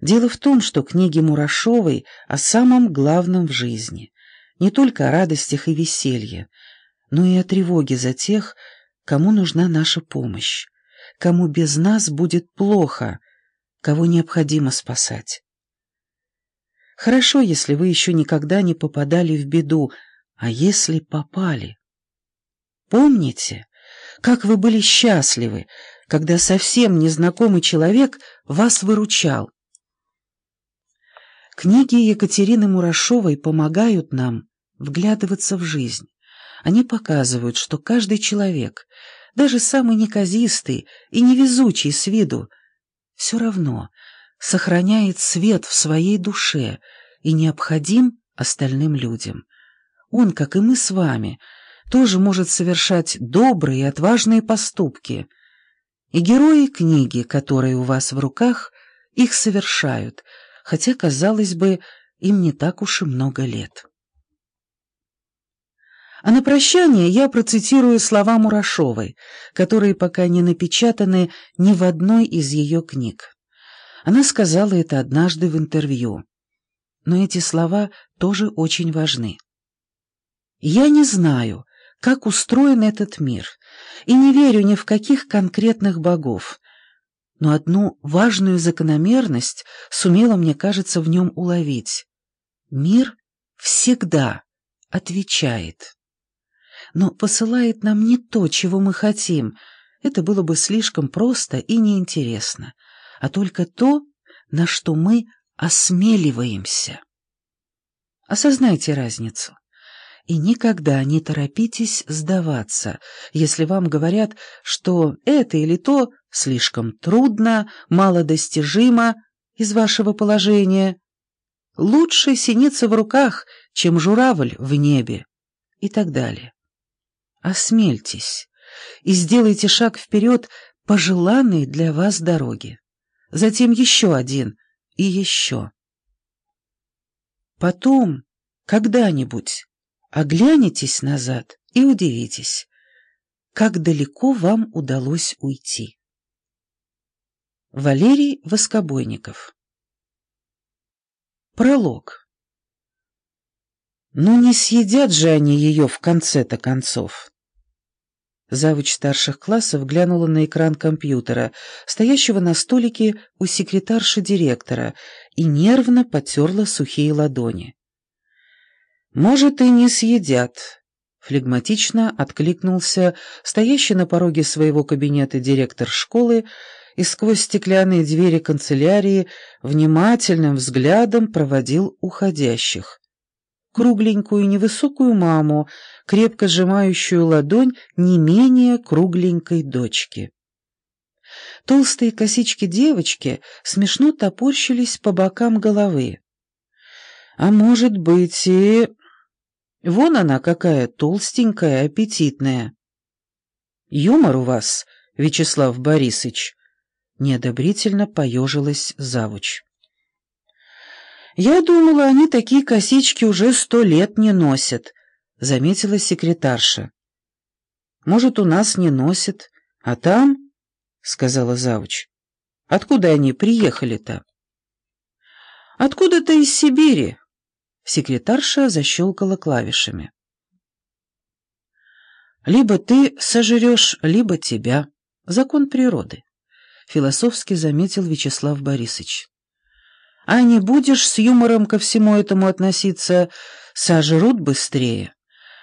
Дело в том, что книги Мурашовой о самом главном в жизни, не только о радостях и веселье, но и о тревоге за тех, кому нужна наша помощь, кому без нас будет плохо, кого необходимо спасать. Хорошо, если вы еще никогда не попадали в беду, а если попали? Помните, как вы были счастливы, когда совсем незнакомый человек вас выручал? Книги Екатерины Мурашовой помогают нам вглядываться в жизнь. Они показывают, что каждый человек, даже самый неказистый и невезучий с виду, все равно сохраняет свет в своей душе и необходим остальным людям. Он, как и мы с вами, тоже может совершать добрые и отважные поступки. И герои книги, которые у вас в руках, их совершают, хотя, казалось бы, им не так уж и много лет. А на прощание я процитирую слова Мурашовой, которые пока не напечатаны ни в одной из ее книг. Она сказала это однажды в интервью. Но эти слова тоже очень важны. «Я не знаю, как устроен этот мир, и не верю ни в каких конкретных богов, но одну важную закономерность сумела, мне кажется, в нем уловить. Мир всегда отвечает. Но посылает нам не то, чего мы хотим, это было бы слишком просто и неинтересно, а только то, на что мы осмеливаемся. Осознайте разницу. И никогда не торопитесь сдаваться, если вам говорят, что это или то слишком трудно, малодостижимо из вашего положения. Лучше синица в руках, чем журавль в небе и так далее. Осмельтесь и сделайте шаг вперед по желанной для вас дороге. Затем еще один и еще. Потом, когда-нибудь, Оглянетесь назад и удивитесь, как далеко вам удалось уйти. Валерий Воскобойников Пролог Ну не съедят же они ее в конце-то концов. Завуч старших классов глянула на экран компьютера, стоящего на столике у секретарши директора, и нервно потерла сухие ладони. «Может, и не съедят», — флегматично откликнулся стоящий на пороге своего кабинета директор школы и сквозь стеклянные двери канцелярии внимательным взглядом проводил уходящих. Кругленькую невысокую маму, крепко сжимающую ладонь не менее кругленькой дочки. Толстые косички девочки смешно топорщились по бокам головы. А может быть и... Вон она какая толстенькая, аппетитная. Юмор у вас, Вячеслав Борисович. Неодобрительно поежилась завуч. «Я думала, они такие косички уже сто лет не носят», — заметила секретарша. «Может, у нас не носят, а там...» — сказала завуч. «Откуда они приехали-то?» «Откуда-то из Сибири», Секретарша защелкала клавишами. «Либо ты сожрешь, либо тебя. Закон природы», — философски заметил Вячеслав Борисович. «А не будешь с юмором ко всему этому относиться, сожрут быстрее».